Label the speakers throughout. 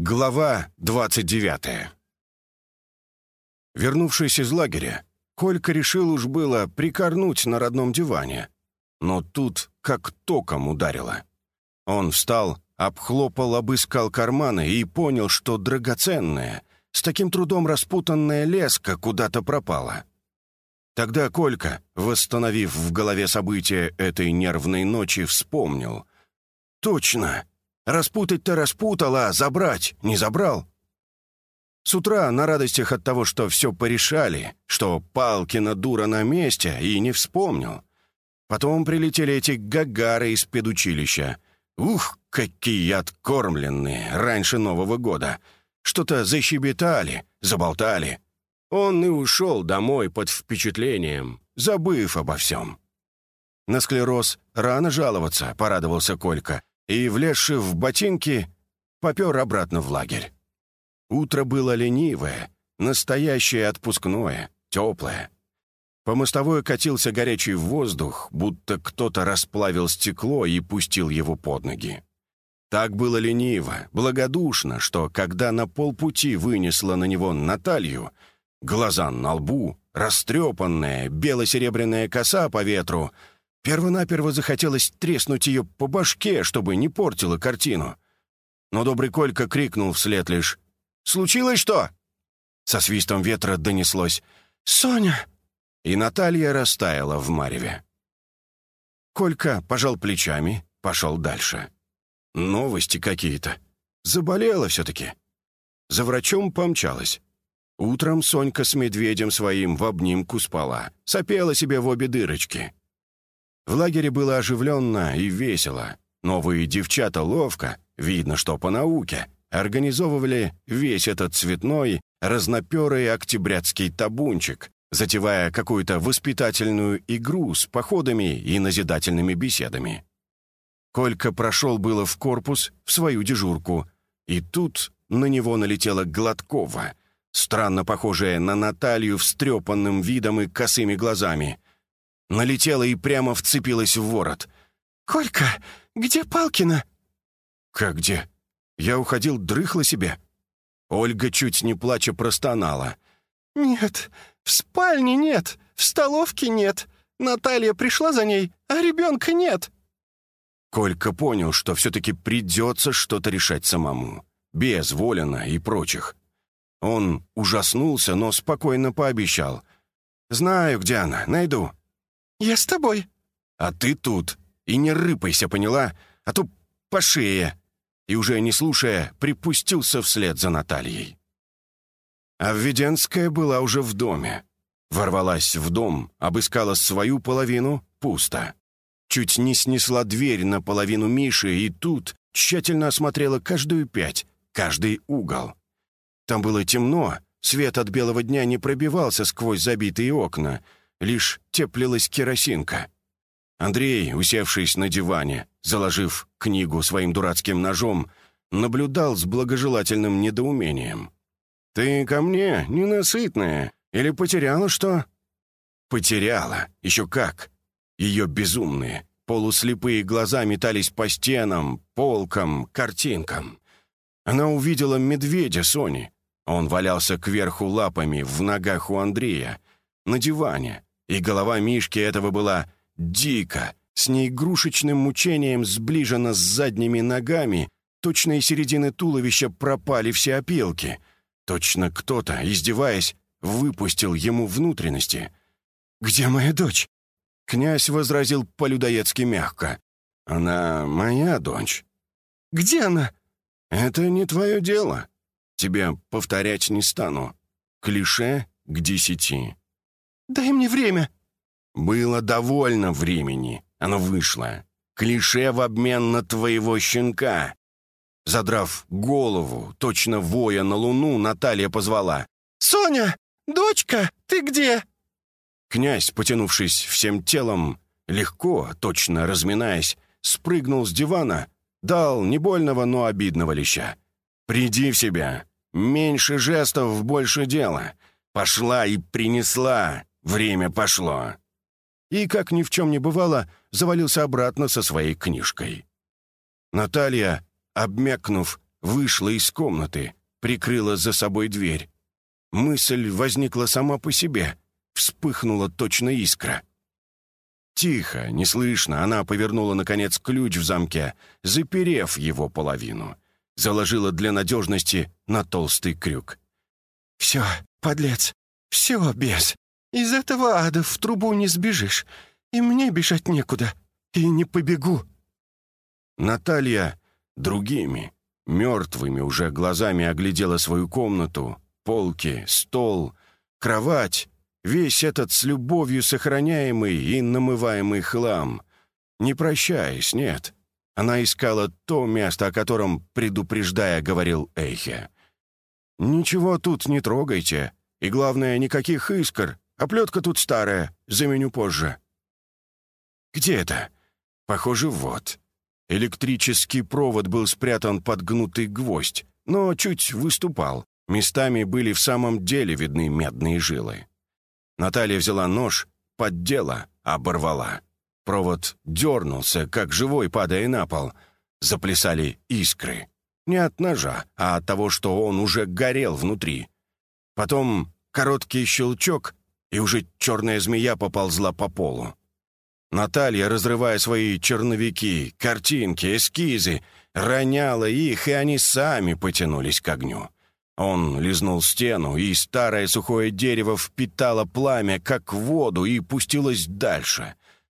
Speaker 1: Глава 29 Вернувшись из лагеря, Колька решил уж было прикорнуть на родном диване. Но тут как током ударило. Он встал, обхлопал, обыскал карманы и понял, что драгоценная, с таким трудом распутанная леска куда-то пропала. Тогда Колька, восстановив в голове события этой нервной ночи, вспомнил. «Точно! Распутать-то распутал, а забрать не забрал. С утра на радостях от того, что все порешали, что Палкина дура на месте, и не вспомнил. Потом прилетели эти гагары из педучилища. Ух, какие откормленные, раньше Нового года. Что-то защебетали, заболтали. Он и ушел домой под впечатлением, забыв обо всем. На склероз рано жаловаться, порадовался Колька и, влезши в ботинки, попер обратно в лагерь. Утро было ленивое, настоящее отпускное, теплое. По мостовой катился горячий воздух, будто кто-то расплавил стекло и пустил его под ноги. Так было лениво, благодушно, что, когда на полпути вынесла на него Наталью, глаза на лбу, растрепанная, бело-серебряная коса по ветру — Первонаперво захотелось треснуть ее по башке, чтобы не портила картину. Но добрый Колька крикнул вслед лишь «Случилось что?» Со свистом ветра донеслось «Соня!» И Наталья растаяла в мареве. Колька пожал плечами, пошел дальше. Новости какие-то. Заболела все-таки. За врачом помчалась. Утром Сонька с медведем своим в обнимку спала, сопела себе в обе дырочки. В лагере было оживленно и весело. Новые девчата ловко, видно, что по науке, организовывали весь этот цветной, разноперый октябрятский табунчик, затевая какую-то воспитательную игру с походами и назидательными беседами. Колька прошел было в корпус, в свою дежурку, и тут на него налетела Гладкова, странно похожая на Наталью встрепанным видом и косыми глазами — Налетела и прямо вцепилась в ворот. «Колька, где Палкина?» «Как где? Я уходил, дрыхла себе». Ольга, чуть не плача, простонала. «Нет, в спальне нет, в столовке нет. Наталья пришла за ней, а ребенка нет». Колька понял, что все-таки придется что-то решать самому, без Волина и прочих. Он ужаснулся, но спокойно пообещал. «Знаю, где она, найду. «Я с тобой». «А ты тут. И не рыпайся, поняла? А то по шее». И уже не слушая, припустился вслед за Натальей. А Введенская была уже в доме. Ворвалась в дом, обыскала свою половину — пусто. Чуть не снесла дверь наполовину Миши, и тут тщательно осмотрела каждую пять, каждый угол. Там было темно, свет от белого дня не пробивался сквозь забитые окна — лишь теплилась керосинка. Андрей, усевшись на диване, заложив книгу своим дурацким ножом, наблюдал с благожелательным недоумением. «Ты ко мне, ненасытная, или потеряла что?» «Потеряла, еще как!» Ее безумные, полуслепые глаза метались по стенам, полкам, картинкам. Она увидела медведя Сони. Он валялся кверху лапами в ногах у Андрея, на диване, и голова Мишки этого была дико, с неигрушечным мучением сближена с задними ногами, точно из середины туловища пропали все опилки. Точно кто-то, издеваясь, выпустил ему внутренности. «Где моя дочь?» Князь возразил по-людоедски мягко. «Она моя дочь». «Где она?» «Это не твое дело. Тебе повторять не стану. Клише к десяти». «Дай мне время». «Было довольно времени. Оно вышло. Клише в обмен на твоего щенка». Задрав голову, точно воя на луну, Наталья позвала. «Соня! Дочка, ты где?» Князь, потянувшись всем телом, легко, точно разминаясь, спрыгнул с дивана, дал не больного, но обидного леща. «Приди в себя. Меньше жестов, больше дела. Пошла и принесла. Время пошло!» И, как ни в чем не бывало, завалился обратно со своей книжкой. Наталья, обмякнув, вышла из комнаты, прикрыла за собой дверь. Мысль возникла сама по себе, вспыхнула точно искра. Тихо, неслышно, она повернула, наконец, ключ в замке, заперев его половину. Заложила для надежности на толстый крюк. «Все, подлец, все без. Из этого ада в трубу не сбежишь. И мне бежать некуда. И не побегу». Наталья другими, мертвыми уже глазами оглядела свою комнату, полки, стол, кровать, весь этот с любовью сохраняемый и намываемый хлам. Не прощаясь, нет. Она искала то место, о котором, предупреждая, говорил Эйхе. «Ничего тут не трогайте, и, главное, никаких искр, оплетка тут старая, заменю позже». «Где это?» «Похоже, вот». Электрический провод был спрятан под гнутый гвоздь, но чуть выступал. Местами были в самом деле видны медные жилы. Наталья взяла нож, поддела, оборвала. Провод дернулся, как живой, падая на пол. Заплясали искры. Не от ножа, а от того, что он уже горел внутри. Потом короткий щелчок, и уже черная змея поползла по полу. Наталья, разрывая свои черновики, картинки, эскизы, роняла их, и они сами потянулись к огню. Он лизнул стену, и старое сухое дерево впитало пламя, как воду, и пустилось дальше.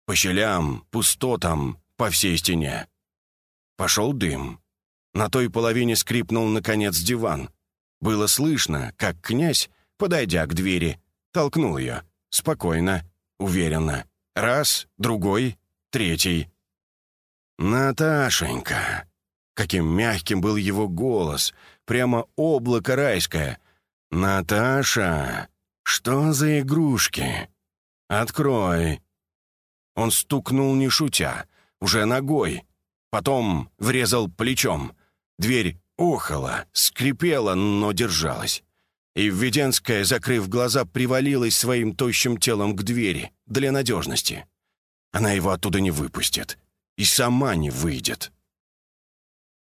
Speaker 1: По щелям, пустотам, по всей стене. Пошел дым. На той половине скрипнул, наконец, диван. Было слышно, как князь, подойдя к двери, толкнул ее. Спокойно, уверенно. Раз, другой, третий. «Наташенька!» Каким мягким был его голос — прямо облако райское. «Наташа, что за игрушки? Открой!» Он стукнул не шутя, уже ногой. Потом врезал плечом. Дверь охала, скрипела, но держалась. И Введенская, закрыв глаза, привалилась своим тощим телом к двери для надежности. Она его оттуда не выпустит. И сама не выйдет.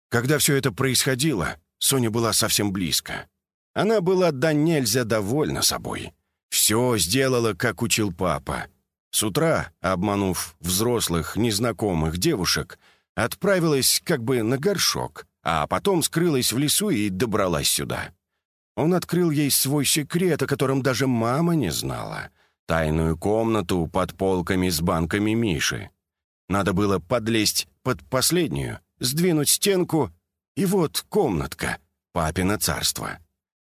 Speaker 1: Когда все это происходило, Соня была совсем близко. Она была да нельзя довольна собой. Все сделала, как учил папа. С утра, обманув взрослых, незнакомых девушек, отправилась как бы на горшок, а потом скрылась в лесу и добралась сюда. Он открыл ей свой секрет, о котором даже мама не знала. Тайную комнату под полками с банками Миши. Надо было подлезть под последнюю, сдвинуть стенку и вот комнатка, папино царство.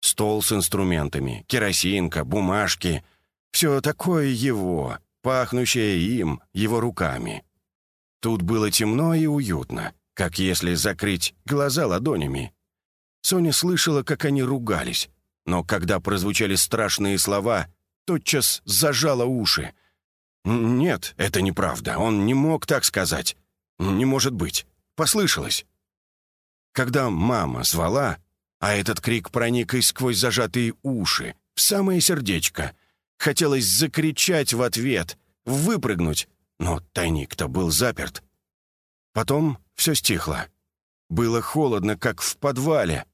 Speaker 1: Стол с инструментами, керосинка, бумажки. Все такое его, пахнущее им, его руками. Тут было темно и уютно, как если закрыть глаза ладонями. Соня слышала, как они ругались, но когда прозвучали страшные слова, тотчас зажала уши. «Нет, это неправда, он не мог так сказать. Не может быть. Послышалось». Когда мама звала, а этот крик проник и сквозь зажатые уши, в самое сердечко, хотелось закричать в ответ, выпрыгнуть, но тайник-то был заперт. Потом все стихло. Было холодно, как в подвале,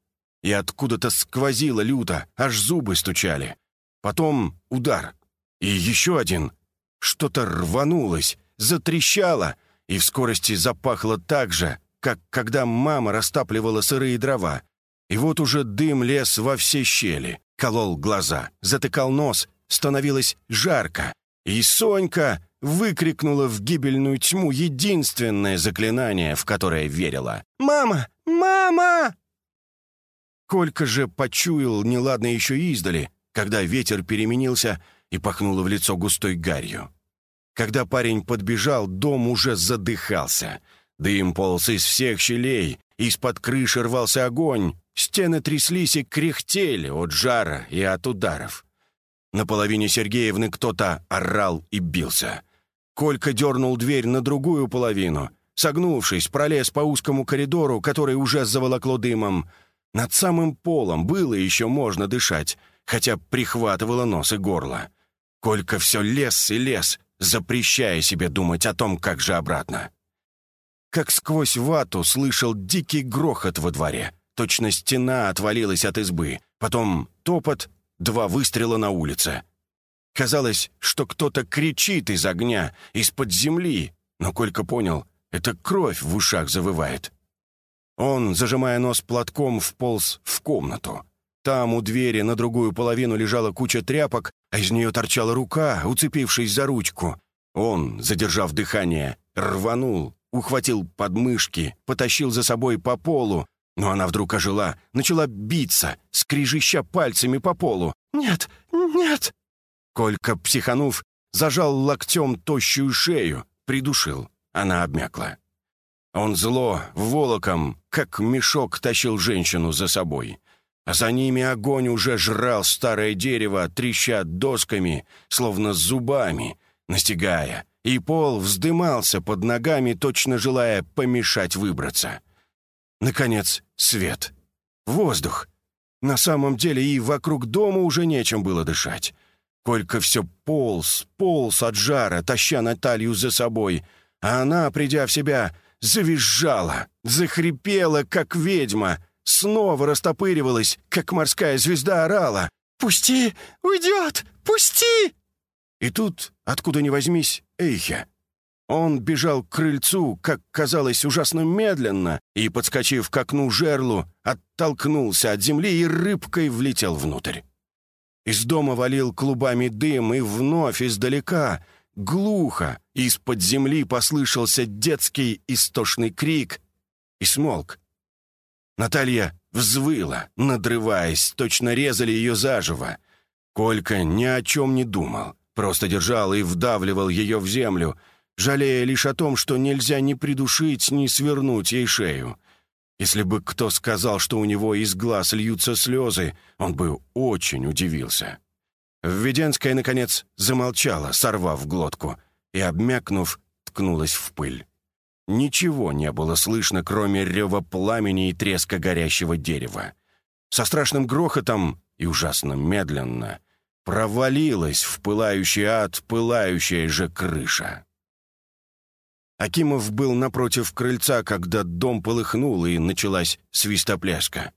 Speaker 1: и откуда-то сквозило люто, аж зубы стучали. Потом удар. И еще один. Что-то рванулось, затрещало, и в скорости запахло так же, как когда мама растапливала сырые дрова. И вот уже дым лез во все щели, колол глаза, затыкал нос, становилось жарко. И Сонька выкрикнула в гибельную тьму единственное заклинание, в которое верила. «Мама! Мама!» Колька же почуял неладно еще издали, когда ветер переменился и пахнуло в лицо густой гарью. Когда парень подбежал, дом уже задыхался — Дым полз из всех щелей, из-под крыши рвался огонь, стены тряслись и кряхтели от жара и от ударов. На половине Сергеевны кто-то орал и бился. Колька дернул дверь на другую половину. Согнувшись, пролез по узкому коридору, который уже заволокло дымом. Над самым полом было еще можно дышать, хотя прихватывало нос и горло. Колька все лез и лез, запрещая себе думать о том, как же обратно как сквозь вату слышал дикий грохот во дворе, точно стена отвалилась от избы, потом топот, два выстрела на улице. Казалось, что кто-то кричит из огня, из-под земли, но Колька понял, это кровь в ушах завывает. Он, зажимая нос платком, вполз в комнату. Там у двери на другую половину лежала куча тряпок, а из нее торчала рука, уцепившись за ручку. Он, задержав дыхание, рванул, ухватил подмышки, потащил за собой по полу, но она вдруг ожила, начала биться, скрижища пальцами по полу. «Нет, нет!» Колька, психанув, зажал локтем тощую шею, придушил. Она обмякла. Он зло, волоком, как мешок, тащил женщину за собой. За ними огонь уже жрал старое дерево, треща досками, словно зубами, настигая, и пол вздымался под ногами, точно желая помешать выбраться. Наконец, свет. Воздух. На самом деле и вокруг дома уже нечем было дышать. Колька все полз, полз от жара, таща Наталью за собой, а она, придя в себя, завизжала, захрипела, как ведьма, снова растопыривалась, как морская звезда орала. «Пусти! Уйдет! Пусти!» И тут, откуда ни возьмись, Эйхе. Он бежал к крыльцу, как казалось, ужасно медленно, и, подскочив к окну жерлу, оттолкнулся от земли и рыбкой влетел внутрь. Из дома валил клубами дым, и вновь издалека, глухо, из-под земли послышался детский истошный крик и смолк. Наталья взвыла, надрываясь, точно резали ее заживо. Колька ни о чем не думал, просто держал и вдавливал ее в землю, жалея лишь о том, что нельзя ни придушить, ни свернуть ей шею. Если бы кто сказал, что у него из глаз льются слезы, он бы очень удивился. Введенская, наконец, замолчала, сорвав глотку, и, обмякнув, ткнулась в пыль. Ничего не было слышно, кроме рева пламени и треска горящего дерева. Со страшным грохотом и ужасно медленно провалилась в пылающий ад пылающая же крыша. Акимов был напротив крыльца, когда дом полыхнул и началась свистопляска.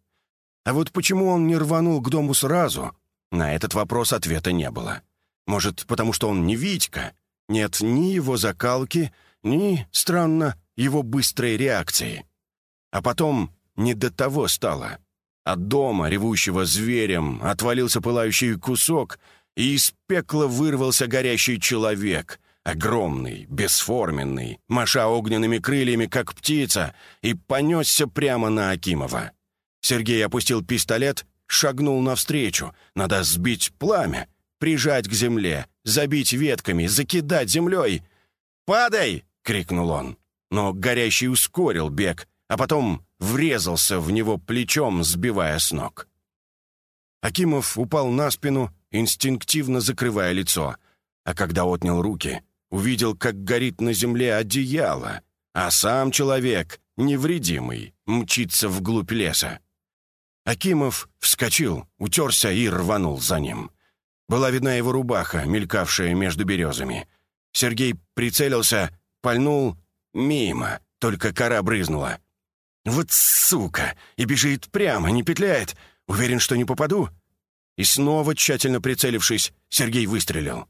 Speaker 1: А вот почему он не рванул к дому сразу, на этот вопрос ответа не было. Может, потому что он не Витька? Нет ни его закалки, ни, странно, его быстрой реакции. А потом не до того стало. От дома, ревущего зверем, отвалился пылающий кусок, и из пекла вырвался горящий человек — огромный, бесформенный, маша огненными крыльями, как птица, и понесся прямо на Акимова. Сергей опустил пистолет, шагнул навстречу. Надо сбить пламя, прижать к земле, забить ветками, закидать землей. «Падай!» — крикнул он. Но горящий ускорил бег, а потом врезался в него плечом, сбивая с ног. Акимов упал на спину, инстинктивно закрывая лицо, а когда отнял руки, увидел, как горит на земле одеяло, а сам человек, невредимый, мчится вглубь леса. Акимов вскочил, утерся и рванул за ним. Была видна его рубаха, мелькавшая между березами. Сергей прицелился, пальнул мимо, только кора брызнула. «Вот сука! И бежит прямо, не петляет. Уверен, что не попаду?» И снова, тщательно прицелившись, Сергей выстрелил.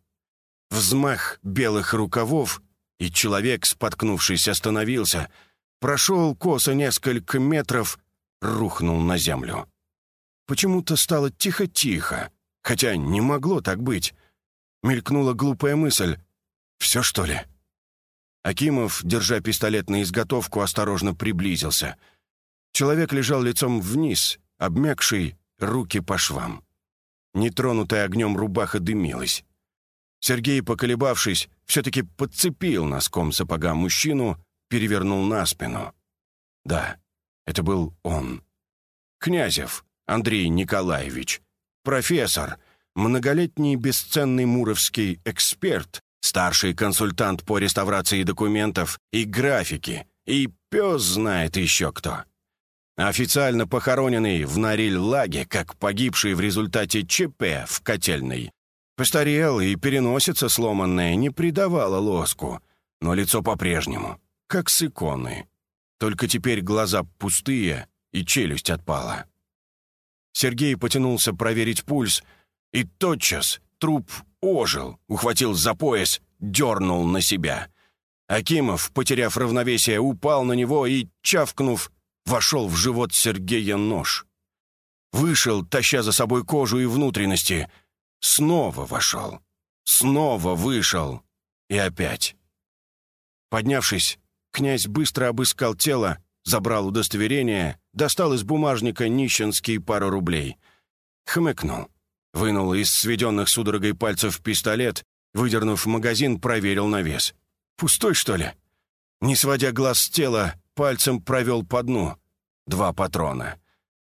Speaker 1: Взмах белых рукавов, и человек, споткнувшись, остановился, прошел косо несколько метров, рухнул на землю. Почему-то стало тихо-тихо, хотя не могло так быть. Мелькнула глупая мысль. «Все, что ли?» Акимов, держа пистолет на изготовку, осторожно приблизился. Человек лежал лицом вниз, обмякший, руки по швам. Нетронутая огнем рубаха дымилась. Сергей, поколебавшись, все-таки подцепил носком сапога мужчину, перевернул на спину. Да, это был он. Князев Андрей Николаевич, профессор, многолетний бесценный муровский эксперт, старший консультант по реставрации документов и графики, и пес знает еще кто. Официально похороненный в Нариль-Лаге, как погибший в результате ЧП в котельной, Постарел, и переносица сломанная не придавала лоску, но лицо по-прежнему, как с иконы. Только теперь глаза пустые и челюсть отпала. Сергей потянулся проверить пульс, и тотчас труп ожил, ухватил за пояс, дернул на себя. Акимов, потеряв равновесие, упал на него и, чавкнув, вошел в живот Сергея нож. Вышел, таща за собой кожу и внутренности. Снова вошел. Снова вышел. И опять. Поднявшись, князь быстро обыскал тело, забрал удостоверение, достал из бумажника нищенский пару рублей. Хмыкнул. Вынул из сведенных судорогой пальцев пистолет, выдернув магазин, проверил на вес. «Пустой, что ли?» Не сводя глаз с тела, пальцем провел по дну. Два патрона.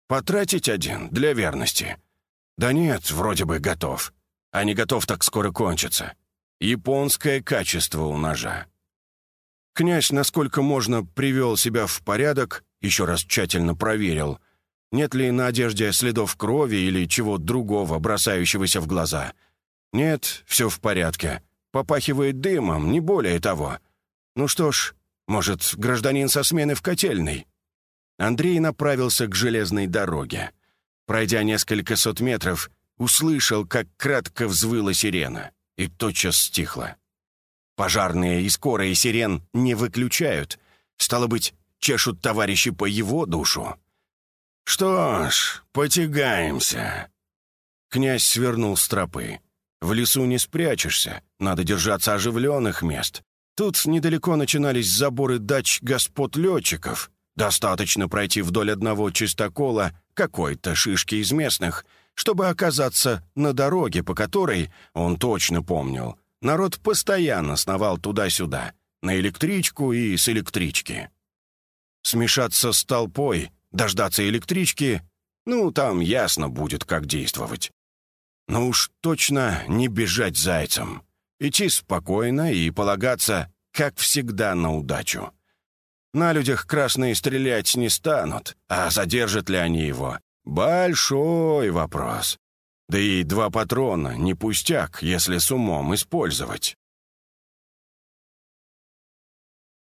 Speaker 1: Потратить один для верности. Да нет, вроде бы готов. А не готов, так скоро кончится. Японское качество у ножа. Князь, насколько можно, привел себя в порядок, еще раз тщательно проверил, нет ли на одежде следов крови или чего другого, бросающегося в глаза. Нет, все в порядке. Попахивает дымом, не более того. Ну что ж, может, гражданин со смены в котельной? Андрей направился к железной дороге. Пройдя несколько сот метров, услышал, как кратко взвыла сирена, и тотчас стихла. Пожарные и скорые сирен не выключают. Стало быть, чешут товарищи по его душу. «Что ж, потягаемся». Князь свернул с тропы. В лесу не спрячешься, надо держаться оживленных мест. Тут недалеко начинались заборы дач господ летчиков. Достаточно пройти вдоль одного чистокола какой-то шишки из местных, чтобы оказаться на дороге, по которой, он точно помнил, народ постоянно сновал туда-сюда, на электричку и с электрички. Смешаться с толпой, дождаться электрички, ну, там ясно будет, как действовать. Но уж точно не бежать зайцем. Идти спокойно и полагаться, как всегда, на удачу. На людях красные стрелять не станут, а задержат ли они его? Большой вопрос. Да и два патрона не пустяк, если с умом использовать.